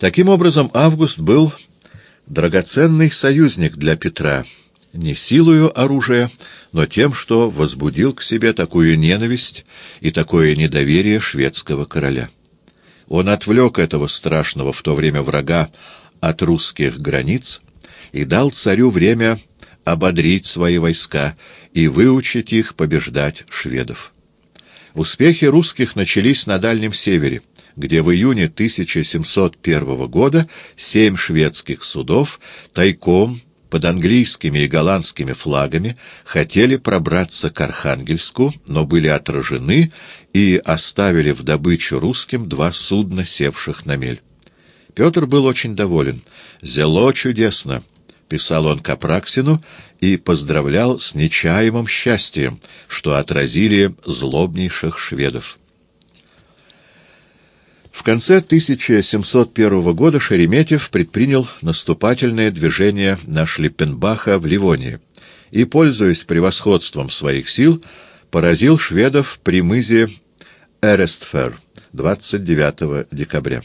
Таким образом, Август был драгоценный союзник для Петра, не силою оружия, но тем, что возбудил к себе такую ненависть и такое недоверие шведского короля. Он отвлек этого страшного в то время врага от русских границ и дал царю время ободрить свои войска и выучить их побеждать шведов. Успехи русских начались на Дальнем Севере, где в июне 1701 года семь шведских судов тайком под английскими и голландскими флагами хотели пробраться к Архангельску, но были отражены и оставили в добычу русским два судна, севших на мель. Петр был очень доволен. «Зело чудесно!» — писал он Капраксину и поздравлял с нечаемым счастьем, что отразили злобнейших шведов. В конце 1701 года Шереметьев предпринял наступательное движение на Шлиппенбаха в Ливонии и, пользуясь превосходством своих сил, поразил шведов при мызе Эрестфер 29 декабря.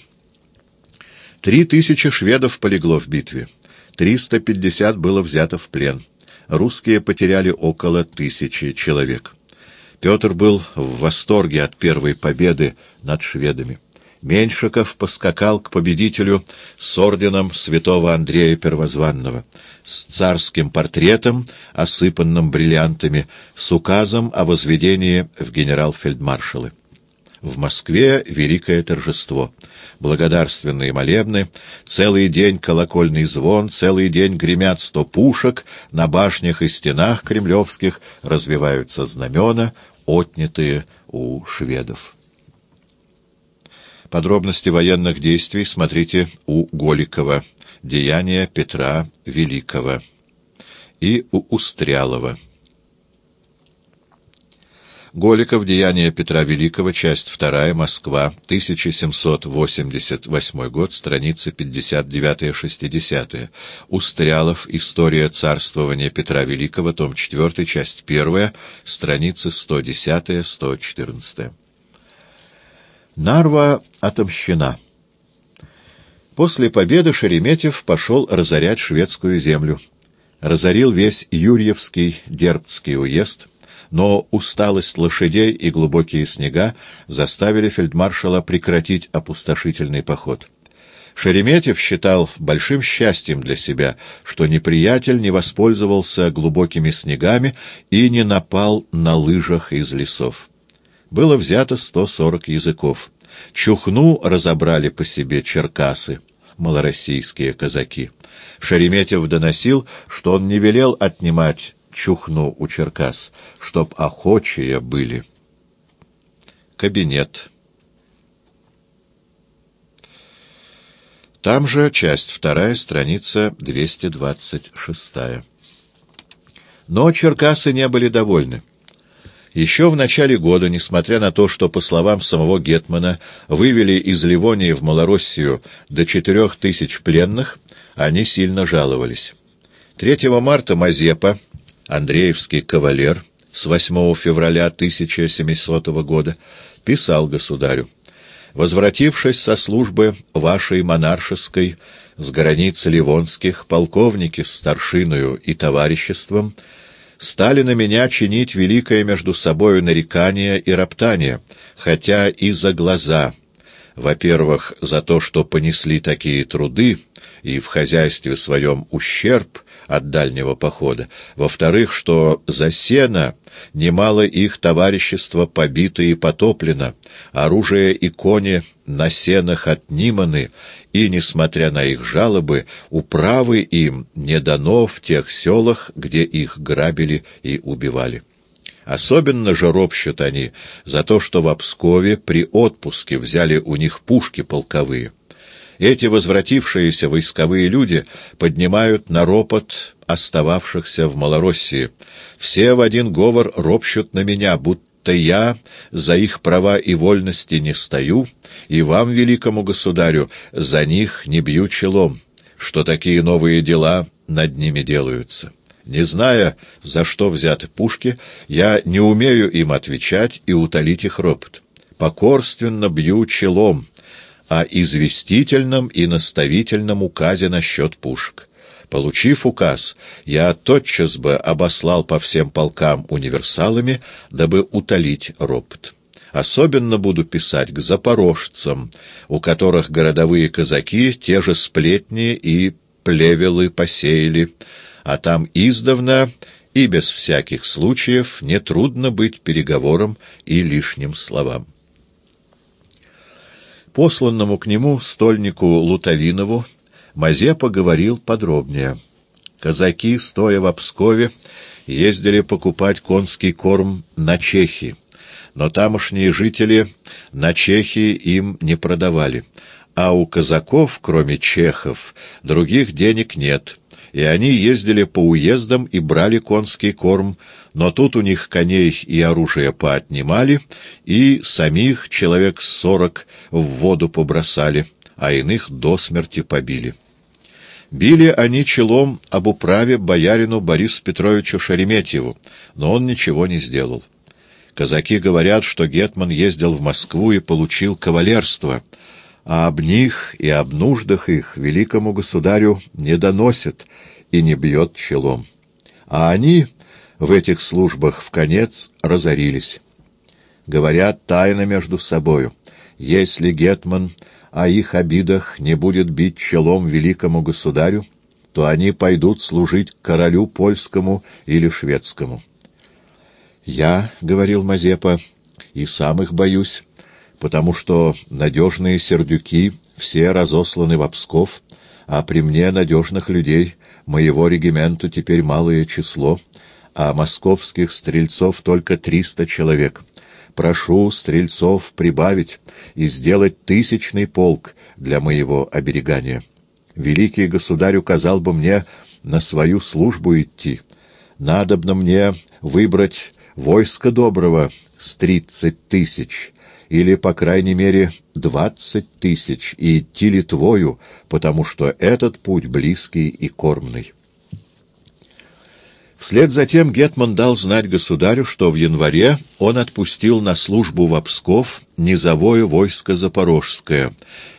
Три тысячи шведов полегло в битве, 350 было взято в плен. Русские потеряли около тысячи человек. Петр был в восторге от первой победы над шведами. Меньшиков поскакал к победителю с орденом святого Андрея Первозванного, с царским портретом, осыпанным бриллиантами, с указом о возведении в генерал-фельдмаршалы. В Москве великое торжество. Благодарственные молебны, целый день колокольный звон, целый день гремят сто пушек, на башнях и стенах кремлевских развиваются знамена, отнятые у шведов. Подробности военных действий смотрите у Голикова «Деяния Петра Великого» и у Устрялова. Голиков «Деяния Петра Великого», часть 2, Москва, 1788 год, страницы 59-60. Устрялов «История царствования Петра Великого», том 4, часть 1, страницы 110-114. Нарва отомщена. После победы Шереметьев пошел разорять шведскую землю. Разорил весь Юрьевский Дербцкий уезд, но усталость лошадей и глубокие снега заставили фельдмаршала прекратить опустошительный поход. Шереметьев считал большим счастьем для себя, что неприятель не воспользовался глубокими снегами и не напал на лыжах из лесов было взято 140 языков. Чухну разобрали по себе черкасы, малороссийские казаки. Шереметьев доносил, что он не велел отнимать чухну у черкас, чтоб охочие были. Кабинет. Там же часть вторая, страница 226. Но черкасы не были довольны. Еще в начале года, несмотря на то, что, по словам самого Гетмана, вывели из Ливонии в Малороссию до четырех тысяч пленных, они сильно жаловались. 3 марта Мазепа, Андреевский кавалер, с 8 февраля 1700 года, писал государю, «Возвратившись со службы вашей монаршеской, с границ Ливонских, полковники с старшиною и товариществом, стали на меня чинить великое между собою нарекание и роптание, хотя и за глаза. Во-первых, за то, что понесли такие труды и в хозяйстве своем ущерб от дальнего похода. Во-вторых, что за сено немало их товарищества побито и потоплено, оружие и кони на сенах отниманы, и, несмотря на их жалобы, управы им не дано в тех селах, где их грабили и убивали. Особенно же ропщут они за то, что в Обскове при отпуске взяли у них пушки полковые. Эти возвратившиеся войсковые люди поднимают на ропот остававшихся в Малороссии. Все в один говор ропщут на меня, будто будто я за их права и вольности не стою, и вам, великому государю, за них не бью челом, что такие новые дела над ними делаются. Не зная, за что взяты пушки, я не умею им отвечать и утолить их ропот. Покорственно бью челом, о известительном и наставительном указе насчет пушек. Получив указ, я тотчас бы обослал по всем полкам универсалами, дабы утолить ропот. Особенно буду писать к запорожцам, у которых городовые казаки те же сплетни и плевелы посеяли, а там издавна и без всяких случаев нетрудно быть переговором и лишним словам. Посланному к нему стольнику Лутовинову Мазепа говорил подробнее. Казаки, стоя в Обскове, ездили покупать конский корм на Чехи, но тамошние жители на Чехи им не продавали, а у казаков, кроме чехов, других денег нет — и они ездили по уездам и брали конский корм, но тут у них коней и оружие поотнимали, и самих человек сорок в воду побросали, а иных до смерти побили. Били они челом об управе боярину Борису Петровичу Шереметьеву, но он ничего не сделал. Казаки говорят, что Гетман ездил в Москву и получил кавалерство, а об них и об нуждах их великому государю не доносят и не бьет челом. А они в этих службах в конец разорились. Говорят тайно между собою, если Гетман о их обидах не будет бить челом великому государю, то они пойдут служить королю польскому или шведскому. «Я, — говорил Мазепа, — и сам их боюсь, потому что надежные сердюки все разосланы в Псков, а при мне надежных людей моего регименту теперь малое число, а московских стрельцов только триста человек. Прошу стрельцов прибавить и сделать тысячный полк для моего оберегания. Великий государь указал бы мне на свою службу идти. Надобно мне выбрать войско доброго с тридцать тысяч, или, по крайней мере, двадцать тысяч, и идти Литвою, потому что этот путь близкий и кормный. Вслед за тем Гетман дал знать государю, что в январе он отпустил на службу в Псков низовое войско Запорожское,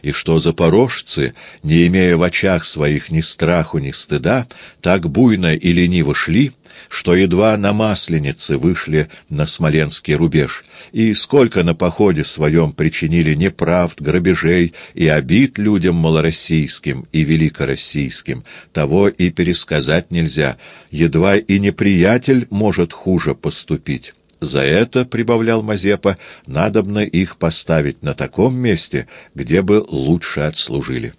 и что запорожцы, не имея в очах своих ни страху, ни стыда, так буйно и лениво шли, что едва на Масленице вышли на Смоленский рубеж, и сколько на походе своем причинили неправд, грабежей и обид людям малороссийским и великороссийским, того и пересказать нельзя, едва и неприятель может хуже поступить. За это, — прибавлял Мазепа, — надобно их поставить на таком месте, где бы лучше отслужили.